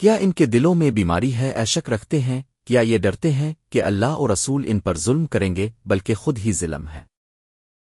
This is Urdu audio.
کیا ان کے دلوں میں بیماری ہے؟ ایشک رکھتے ہیں، کیا یہ ڈرتے ہیں کہ اللہ اور رسول ان پر ظلم کریں گے، بلکہ خود ہی ظلم ہے؟